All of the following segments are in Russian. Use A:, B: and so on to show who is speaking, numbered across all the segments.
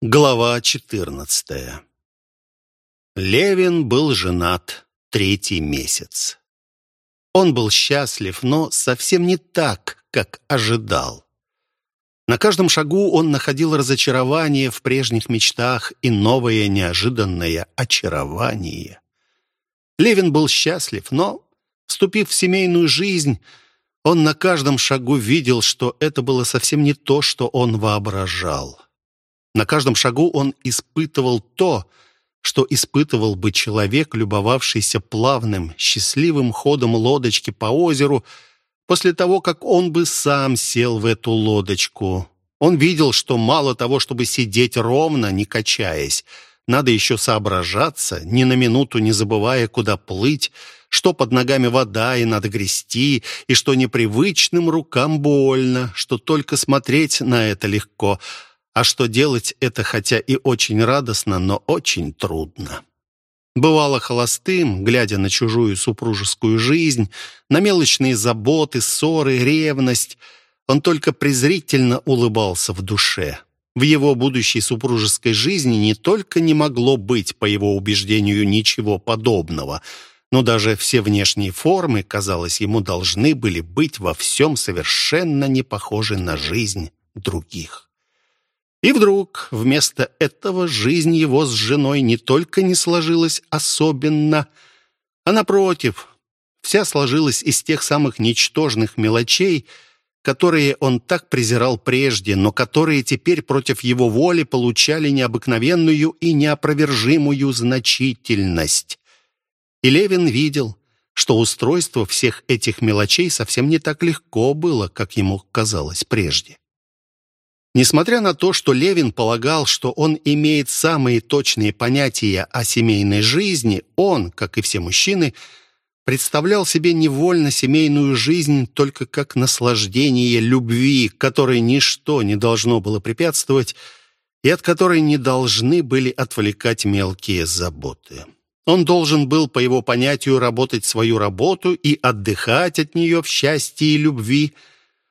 A: Глава 14 Левин был женат третий месяц. Он был счастлив, но совсем не так, как ожидал. На каждом шагу он находил разочарование в прежних мечтах и новое неожиданное очарование. Левин был счастлив, но, вступив в семейную жизнь, он на каждом шагу видел, что это было совсем не то, что он воображал. На каждом шагу он испытывал то, что испытывал бы человек, любовавшийся плавным, счастливым ходом лодочки по озеру, после того, как он бы сам сел в эту лодочку. Он видел, что мало того, чтобы сидеть ровно, не качаясь, надо еще соображаться, ни на минуту не забывая, куда плыть, что под ногами вода и надо грести, и что непривычным рукам больно, что только смотреть на это легко — а что делать это хотя и очень радостно, но очень трудно. Бывало холостым, глядя на чужую супружескую жизнь, на мелочные заботы, ссоры, ревность, он только презрительно улыбался в душе. В его будущей супружеской жизни не только не могло быть, по его убеждению, ничего подобного, но даже все внешние формы, казалось, ему должны были быть во всем совершенно не похожи на жизнь других. И вдруг вместо этого жизнь его с женой не только не сложилась особенно, а напротив, вся сложилась из тех самых ничтожных мелочей, которые он так презирал прежде, но которые теперь против его воли получали необыкновенную и неопровержимую значительность. И Левин видел, что устройство всех этих мелочей совсем не так легко было, как ему казалось прежде. Несмотря на то, что Левин полагал, что он имеет самые точные понятия о семейной жизни, он, как и все мужчины, представлял себе невольно семейную жизнь только как наслаждение любви, которой ничто не должно было препятствовать и от которой не должны были отвлекать мелкие заботы. Он должен был, по его понятию, работать свою работу и отдыхать от нее в счастье и любви –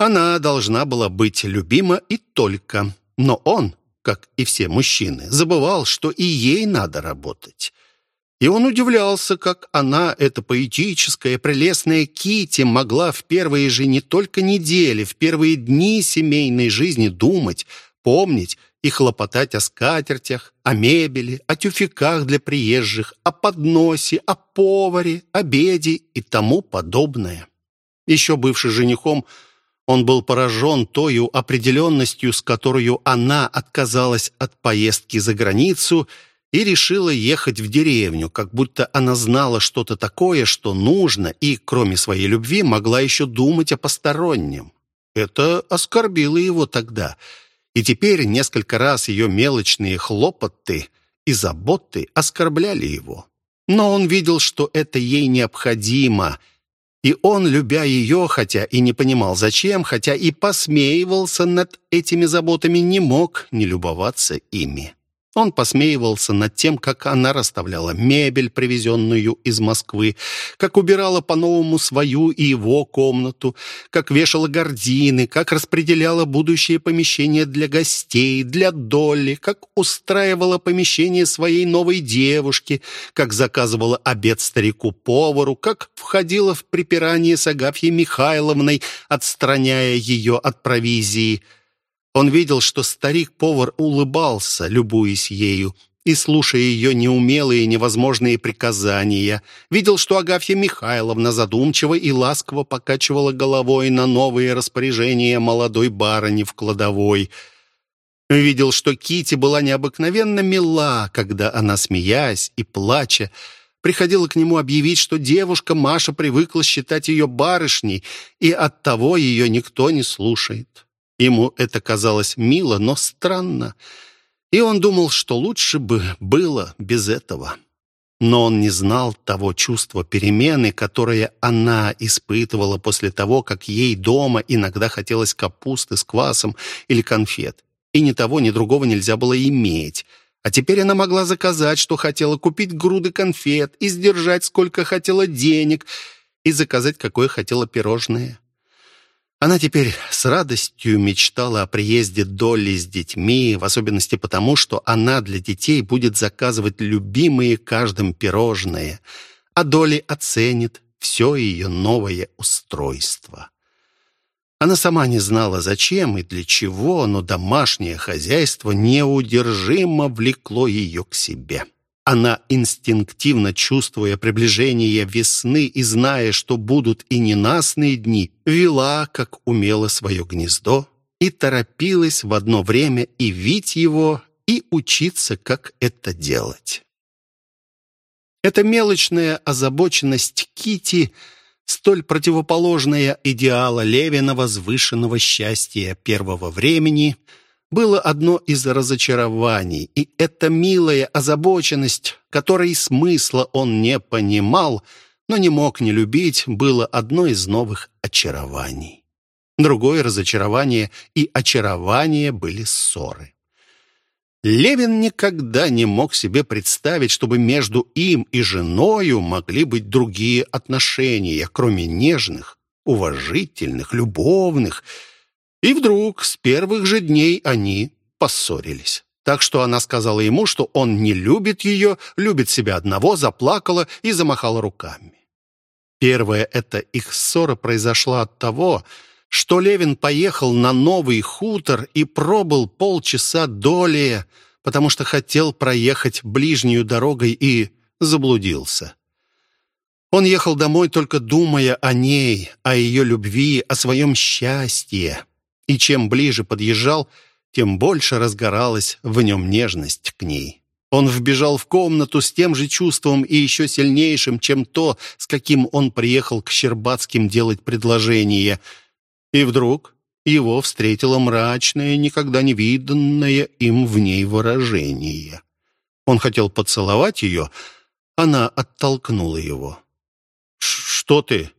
A: она должна была быть любима и только. Но он, как и все мужчины, забывал, что и ей надо работать. И он удивлялся, как она, эта поэтическая, прелестная Кити, могла в первые же не только недели, в первые дни семейной жизни думать, помнить и хлопотать о скатертях, о мебели, о тюфяках для приезжих, о подносе, о поваре, обеде и тому подобное. Еще бывший женихом, он был поражен тою определенностью, с которой она отказалась от поездки за границу и решила ехать в деревню, как будто она знала что-то такое, что нужно, и, кроме своей любви, могла еще думать о постороннем. Это оскорбило его тогда, и теперь несколько раз ее мелочные хлопоты и заботы оскорбляли его. Но он видел, что это ей необходимо — и он, любя ее, хотя и не понимал зачем, хотя и посмеивался над этими заботами, не мог не любоваться ими. Он посмеивался над тем, как она расставляла мебель, привезенную из Москвы, как убирала по-новому свою и его комнату, как вешала гардины, как распределяла будущее помещение для гостей, для Долли, как устраивала помещение своей новой девушки, как заказывала обед старику-повару, как входила в припирание с Агафьей Михайловной, отстраняя ее от провизии – он видел, что старик-повар улыбался, любуясь ею, и слушая ее неумелые невозможные приказания. Видел, что Агафья Михайловна задумчиво и ласково покачивала головой на новые распоряжения молодой барыни в кладовой. Видел, что Кити была необыкновенно мила, когда она, смеясь и плача, приходила к нему объявить, что девушка Маша привыкла считать ее барышней, и оттого ее никто не слушает. Ему это казалось мило, но странно, и он думал, что лучше бы было без этого. Но он не знал того чувства перемены, которое она испытывала после того, как ей дома иногда хотелось капусты с квасом или конфет. И ни того, ни другого нельзя было иметь. А теперь она могла заказать, что хотела, купить груды конфет и сдержать, сколько хотела денег, и заказать, какое хотела пирожное. Она теперь с радостью мечтала о приезде Долли с детьми, в особенности потому, что она для детей будет заказывать любимые каждым пирожные, а Долли оценит все ее новое устройство. Она сама не знала, зачем и для чего, но домашнее хозяйство неудержимо влекло ее к себе. Она, инстинктивно чувствуя приближение весны и зная, что будут и ненастные дни, вела, как умело, свое гнездо и торопилась в одно время и вить его, и учиться, как это делать. Эта мелочная озабоченность Кити, столь противоположная идеала Левина возвышенного счастья первого времени – было одно из разочарований, и эта милая озабоченность, которой смысла он не понимал, но не мог не любить, было одно из новых очарований. Другое разочарование и очарование были ссоры. Левин никогда не мог себе представить, чтобы между им и женою могли быть другие отношения, кроме нежных, уважительных, любовных – и вдруг с первых же дней они поссорились. Так что она сказала ему, что он не любит ее, любит себя одного, заплакала и замахала руками. Первая эта их ссора произошла от того, что Левин поехал на новый хутор и пробыл полчаса долее, потому что хотел проехать ближнюю дорогой и заблудился. Он ехал домой, только думая о ней, о ее любви, о своем счастье и чем ближе подъезжал, тем больше разгоралась в нем нежность к ней. Он вбежал в комнату с тем же чувством и еще сильнейшим, чем то, с каким он приехал к Щербатским делать предложение. И вдруг его встретило мрачное, никогда не виданное им в ней выражение. Он хотел поцеловать ее, она оттолкнула его. «Что ты?»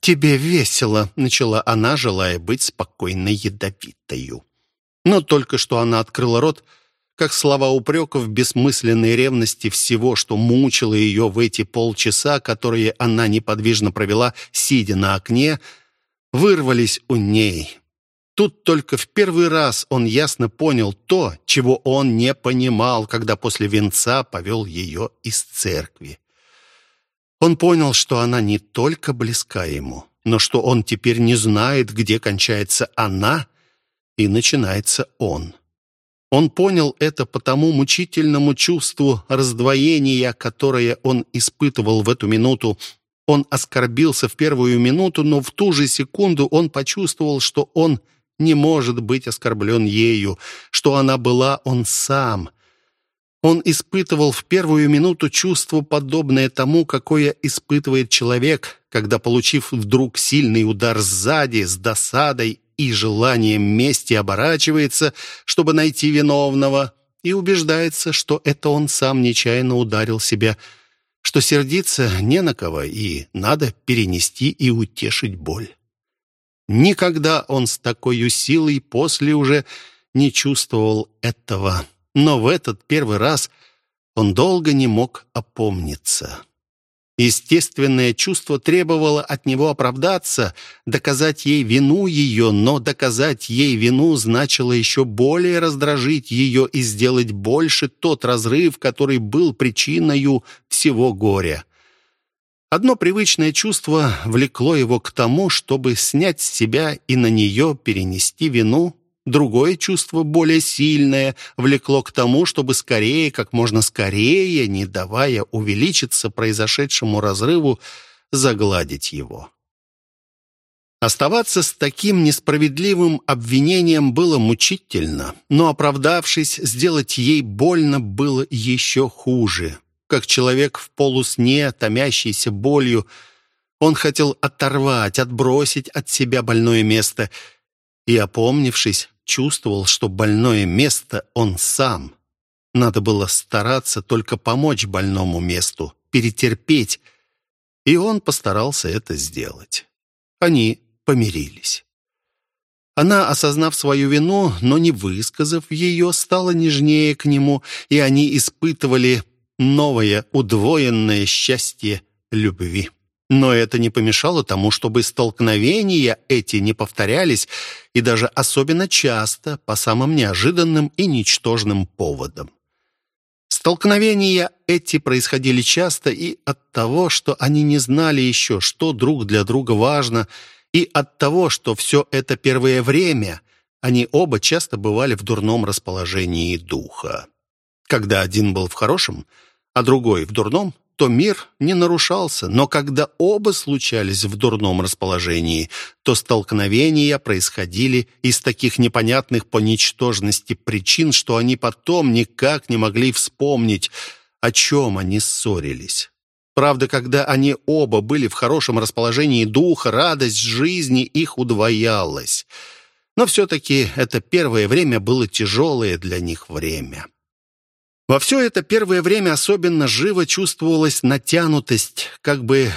A: «Тебе весело», — начала она, желая быть спокойной ядовитою. Но только что она открыла рот, как слова упреков бессмысленной ревности всего, что мучило ее в эти полчаса, которые она неподвижно провела, сидя на окне, вырвались у ней. Тут только в первый раз он ясно понял то, чего он не понимал, когда после венца повел ее из церкви. Он понял, что она не только близка ему, но что он теперь не знает, где кончается она и начинается он. Он понял это по тому мучительному чувству раздвоения, которое он испытывал в эту минуту. Он оскорбился в первую минуту, но в ту же секунду он почувствовал, что он не может быть оскорблен ею, что она была он сам, он испытывал в первую минуту чувство, подобное тому, какое испытывает человек, когда, получив вдруг сильный удар сзади, с досадой и желанием мести оборачивается, чтобы найти виновного, и убеждается, что это он сам нечаянно ударил себя, что сердиться не на кого и надо перенести и утешить боль. Никогда он с такой силой после уже не чувствовал этого но в этот первый раз он долго не мог опомниться. Естественное чувство требовало от него оправдаться, доказать ей вину ее, но доказать ей вину значило еще более раздражить ее и сделать больше тот разрыв, который был причиной всего горя. Одно привычное чувство влекло его к тому, чтобы снять с себя и на нее перенести вину, Другое чувство, более сильное, влекло к тому, чтобы скорее, как можно скорее, не давая увеличиться произошедшему разрыву, загладить его. Оставаться с таким несправедливым обвинением было мучительно, но, оправдавшись, сделать ей больно было еще хуже. Как человек в полусне, томящийся болью, он хотел оторвать, отбросить от себя больное место и, опомнившись, чувствовал, что больное место он сам. Надо было стараться только помочь больному месту, перетерпеть, и он постарался это сделать. Они помирились. Она, осознав свою вину, но не высказав ее, стала нежнее к нему, и они испытывали новое, удвоенное счастье любви. Но это не помешало тому, чтобы столкновения эти не повторялись и даже особенно часто по самым неожиданным и ничтожным поводам. Столкновения эти происходили часто и от того, что они не знали еще, что друг для друга важно, и от того, что все это первое время они оба часто бывали в дурном расположении духа. Когда один был в хорошем, а другой в дурном, то мир не нарушался, но когда оба случались в дурном расположении, то столкновения происходили из таких непонятных по ничтожности причин, что они потом никак не могли вспомнить, о чем они ссорились. Правда, когда они оба были в хорошем расположении духа, радость жизни их удвоялась. Но все-таки это первое время было тяжелое для них время. Во все это первое время особенно живо чувствовалась натянутость, как бы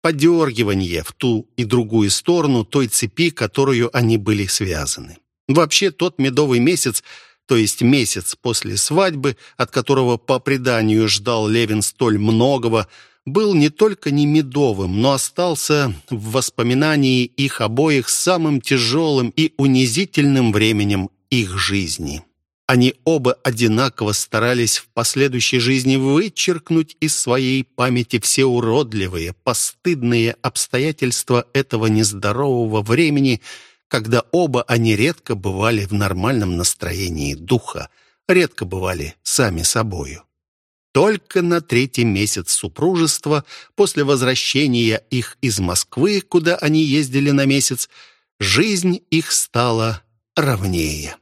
A: подергивание в ту и другую сторону той цепи, которую они были связаны. Вообще, тот медовый месяц, то есть месяц после свадьбы, от которого по преданию ждал Левин столь многого, был не только не медовым, но остался в воспоминании их обоих самым тяжелым и унизительным временем их жизни. Они оба одинаково старались в последующей жизни вычеркнуть из своей памяти все уродливые, постыдные обстоятельства этого нездорового времени, когда оба они редко бывали в нормальном настроении духа, редко бывали сами собою. Только на третий месяц супружества, после возвращения их из Москвы, куда они ездили на месяц, жизнь их стала ровнее.